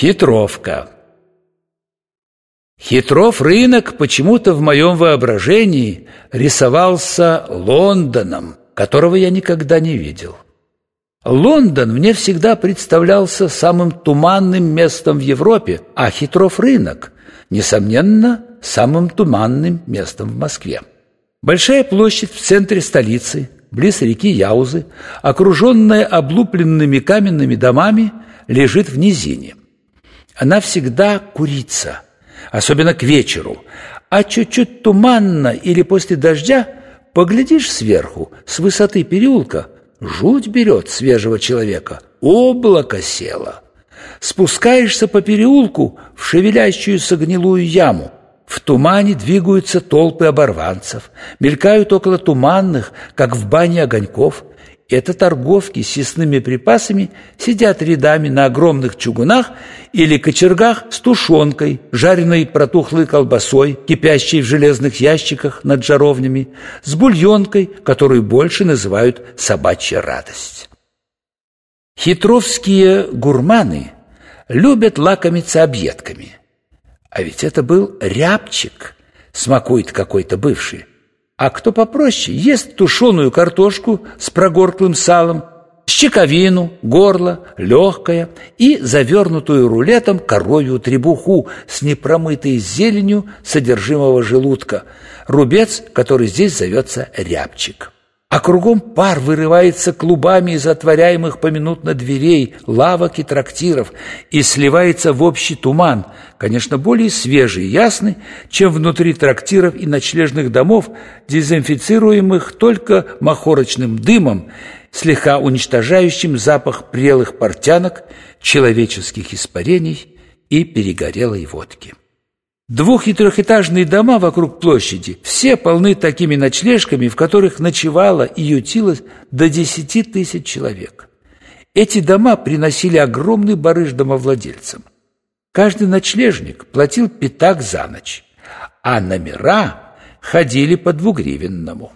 Хитровка Хитров рынок почему-то в моем воображении рисовался Лондоном, которого я никогда не видел. Лондон мне всегда представлялся самым туманным местом в Европе, а Хитров рынок, несомненно, самым туманным местом в Москве. Большая площадь в центре столицы, близ реки Яузы, окруженная облупленными каменными домами, лежит в низине. Она всегда курица, особенно к вечеру, а чуть-чуть туманно или после дождя поглядишь сверху, с высоты переулка, жуть берет свежего человека, облако село. Спускаешься по переулку в шевелящуюся гнилую яму, в тумане двигаются толпы оборванцев, мелькают около туманных, как в бане огоньков. Это торговки с съестными припасами сидят рядами на огромных чугунах или кочергах с тушенкой, жареной протухлой колбасой, кипящей в железных ящиках над жаровнями, с бульонкой, которую больше называют «собачья радость». Хитровские гурманы любят лакомиться объедками – а ведь это был рябчик, смакует какой-то бывший. А кто попроще, ест тушеную картошку с прогорклым салом, щековину, горло, легкое и завернутую рулетом коровью требуху с непромытой зеленью содержимого желудка, рубец, который здесь зовется рябчик а кругом пар вырывается клубами из отворяемых поминутно дверей, лавок и трактиров и сливается в общий туман, конечно, более свежий и ясный, чем внутри трактиров и ночлежных домов, дезинфицируемых только махорочным дымом, слегка уничтожающим запах прелых портянок, человеческих испарений и перегорелой водки. Двух- и трехэтажные дома вокруг площади все полны такими ночлежками, в которых ночевало и ютилось до десяти тысяч человек. Эти дома приносили огромный барыш домовладельцам. Каждый ночлежник платил пятак за ночь, а номера ходили по двугривенному.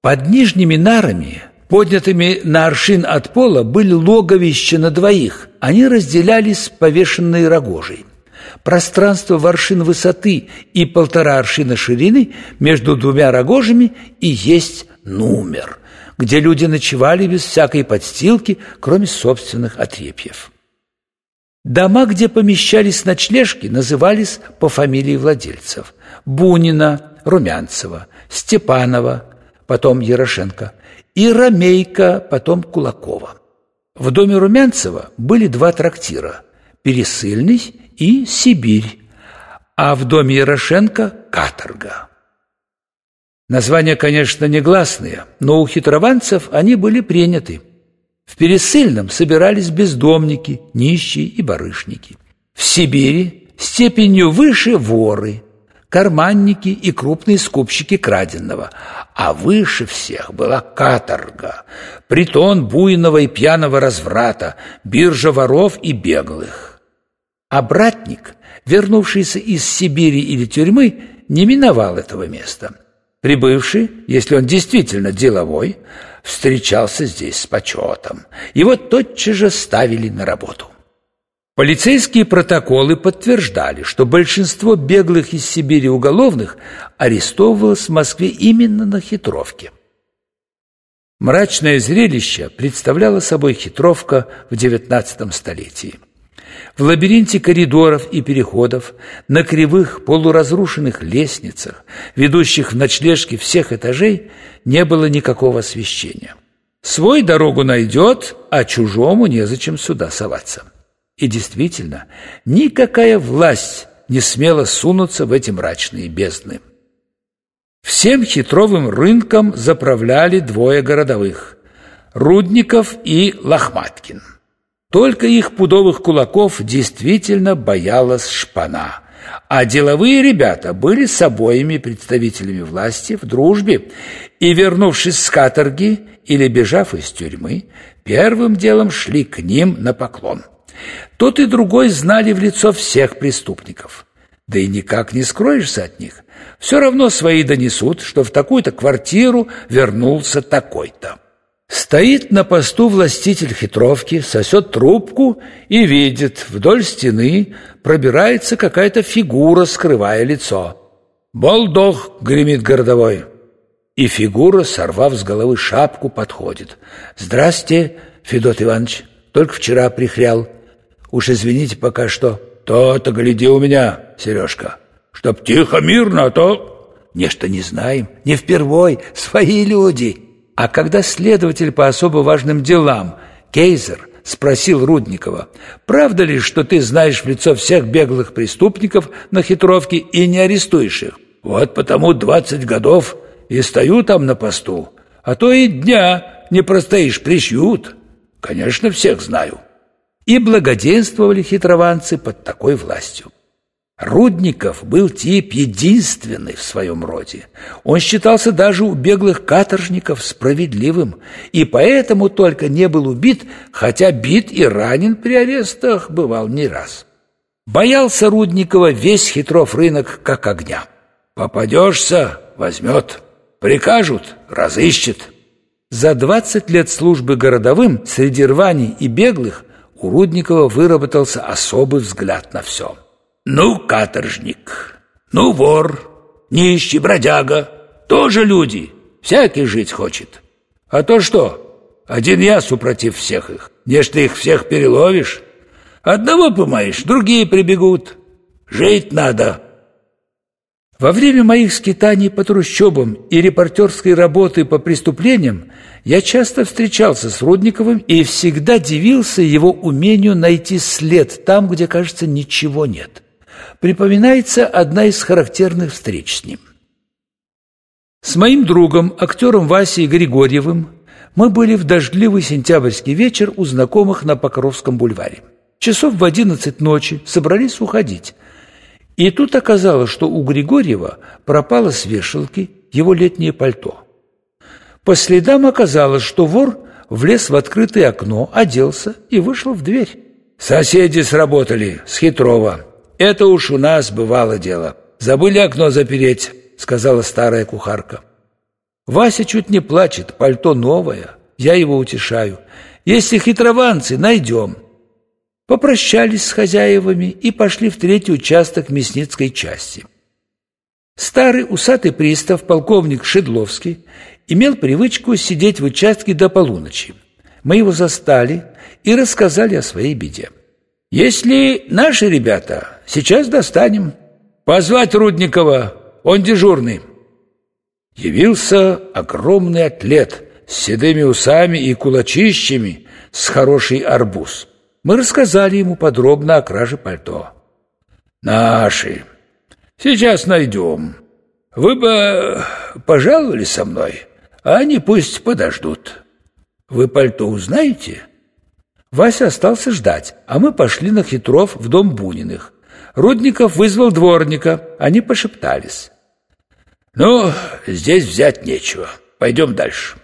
Под нижними нарами, поднятыми на аршин от пола, были логовища на двоих. Они разделялись повешенной рогожей. Пространство в аршин высоты и полтора аршина ширины между двумя рогожами и есть номер, где люди ночевали без всякой подстилки, кроме собственных отрепьев. Дома, где помещались ночлежки, назывались по фамилии владельцев – Бунина, Румянцева, Степанова, потом Ярошенко, и Ромейка, потом Кулакова. В доме Румянцева были два трактира – Пересыльный и Сибирь, а в доме Ярошенко – каторга. Названия, конечно, негласные, но у хитрованцев они были приняты. В Пересыльном собирались бездомники, нищие и барышники. В Сибири степенью выше воры, карманники и крупные скупщики краденного, а выше всех была каторга, притон буйного и пьяного разврата, биржа воров и беглых. Обратник, вернувшийся из Сибири или тюрьмы, не миновал этого места. Прибывший, если он действительно деловой, встречался здесь с почетом. Его тотчас же ставили на работу. Полицейские протоколы подтверждали, что большинство беглых из Сибири уголовных арестовывалось в Москве именно на хитровке. Мрачное зрелище представляла собой хитровка в XIX столетии. В лабиринте коридоров и переходов, на кривых полуразрушенных лестницах, ведущих в ночлежки всех этажей, не было никакого освещения. Свой дорогу найдет, а чужому незачем сюда соваться. И действительно, никакая власть не смела сунуться в эти мрачные бездны. Всем хитровым рынком заправляли двое городовых – Рудников и Лохматкин – только их пудовых кулаков действительно боялась шпана. А деловые ребята были с обоими представителями власти в дружбе и, вернувшись с каторги или бежав из тюрьмы, первым делом шли к ним на поклон. Тот и другой знали в лицо всех преступников. Да и никак не скроешься от них. Все равно свои донесут, что в такую-то квартиру вернулся такой-то. Стоит на посту властитель хитровки, сосет трубку и видит, вдоль стены пробирается какая-то фигура, скрывая лицо. «Болдох!» — гремит городовой. И фигура, сорвав с головы шапку, подходит. «Здрасте, Федот Иванович, только вчера прихрял. Уж извините пока что». «То-то гляди у меня, Сережка, чтоб тихо, мирно, а то...» «Нечто не знаем, не впервой, свои люди». А когда следователь по особо важным делам, Кейзер, спросил Рудникова, «Правда ли, что ты знаешь в лицо всех беглых преступников на хитровке и не арестуешь их?» «Вот потому двадцать годов и стою там на посту, а то и дня не простоишь, пришьют. Конечно, всех знаю». И благоденствовали хитрованцы под такой властью. Рудников был тип единственный в своем роде. Он считался даже у беглых каторжников справедливым, и поэтому только не был убит, хотя бит и ранен при арестах бывал не раз. Боялся Рудникова весь хитров рынок как огня. Попадешься — возьмет, прикажут — разыщет. За двадцать лет службы городовым среди рваний и беглых у Рудникова выработался особый взгляд на все. Ну, каторжник, ну, вор, нищий, бродяга, тоже люди, всякий жить хочет. А то что, один я супротив всех их, не ж ты их всех переловишь. Одного помаешь, другие прибегут. Жить надо. Во время моих скитаний по трущобам и репортерской работы по преступлениям я часто встречался с Рудниковым и всегда дивился его умению найти след там, где, кажется, ничего нет припоминается одна из характерных встреч с ним. С моим другом, актером Васей Григорьевым, мы были в дождливый сентябрьский вечер у знакомых на Покровском бульваре. Часов в одиннадцать ночи собрались уходить. И тут оказалось, что у Григорьева пропало с вешалки его летнее пальто. По следам оказалось, что вор влез в открытое окно, оделся и вышел в дверь. «Соседи сработали с хитрого», это уж у нас бывало дело. Забыли окно запереть, сказала старая кухарка. Вася чуть не плачет, пальто новое. Я его утешаю. Если хитрованцы, найдем. Попрощались с хозяевами и пошли в третий участок мясницкой части. Старый усатый пристав, полковник Шедловский, имел привычку сидеть в участке до полуночи. Мы его застали и рассказали о своей беде. Если наши ребята, сейчас достанем. Позвать Рудникова, он дежурный. Явился огромный атлет с седыми усами и кулачищами, с хороший арбуз. Мы рассказали ему подробно о краже пальто. Наши. Сейчас найдем. Вы бы пожаловали со мной, а они пусть подождут. Вы пальто узнаете?» Вася остался ждать, а мы пошли на хитров в дом Буниных. Рудников вызвал дворника, они пошептались. «Ну, здесь взять нечего, пойдем дальше».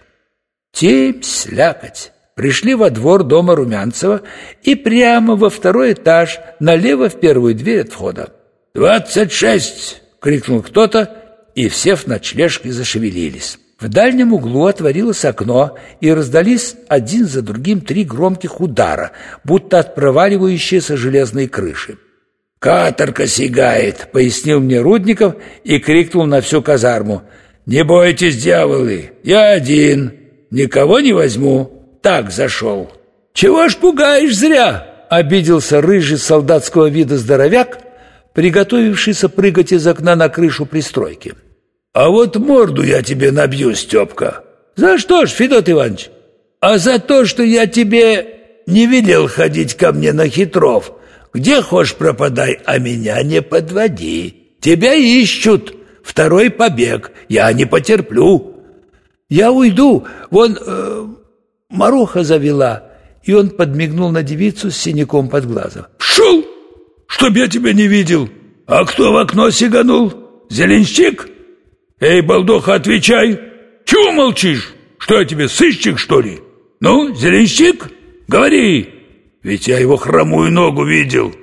Темь, слякоть. Пришли во двор дома Румянцева и прямо во второй этаж, налево в первую дверь от входа. «Двадцать шесть!» — крикнул кто-то, и все в ночлежке зашевелились. В дальнем углу отворилось окно, и раздались один за другим три громких удара, будто от проваливающейся железной крыши. «Каторка сигает!» — пояснил мне Рудников и крикнул на всю казарму. «Не бойтесь, дьяволы, я один, никого не возьму, так зашел». «Чего ж пугаешь зря?» — обиделся рыжий солдатского вида здоровяк, приготовившийся прыгать из окна на крышу пристройки. А вот морду я тебе набью, Степка. За что ж, Федот Иванович? А за то, что я тебе не велел ходить ко мне на хитров. Где хочешь пропадай, а меня не подводи. Тебя ищут. Второй побег. Я не потерплю. Я уйду. Вон э, Маруха завела. И он подмигнул на девицу с синяком под глазом. «Шел! Чтоб я тебя не видел! А кто в окно сиганул? Зеленщик?» «Эй, балдоха, отвечай! Чего молчишь? Что я тебе, сыщик, что ли? Ну, зеленщик, говори! Ведь я его хромую ногу видел!»